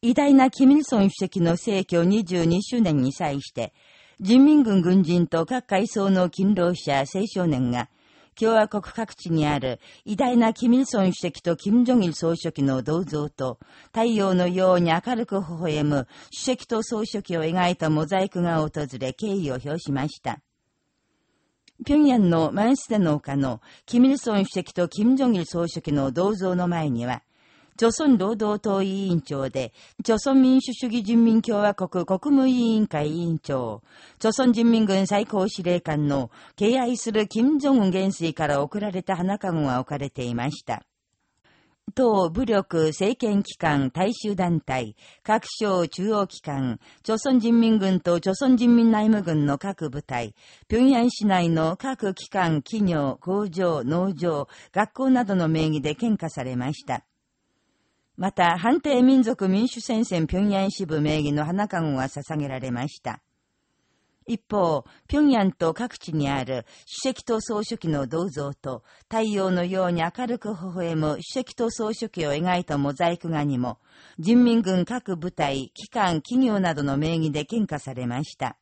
偉大なキミルソン主席の逝去22周年に際して、人民軍軍人と各階層の勤労者、青少年が、共和国各地にある偉大なキミルソン主席とキム・ジョギル総書記の銅像と、太陽のように明るく微笑む主席と総書記を描いたモザイクが訪れ敬意を表しました。平壌のマンステの丘のキミルソン主席とキム・ジョギル総書記の銅像の前には、朝鮮労働党委員長で、朝鮮民主主義人民共和国国務委員会委員長、朝鮮人民軍最高司令官の敬愛する金正恩元帥から贈られた花籠が置かれていました。党、武力、政権機関、大衆団体、各省中央機関、朝鮮人民軍と朝鮮人民内務軍の各部隊、平壌市内の各機関、企業、工場、農場、学校などの名義で献花されました。また、判定民族民主戦線平壌支部名義の花籠が捧げられました。一方、平壌と各地にある主席と総書記の銅像と太陽のように明るく微笑む主席と総書記を描いたモザイク画にも、人民軍各部隊、機関、企業などの名義で献花されました。